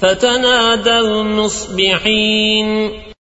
فتنادوا مصبحين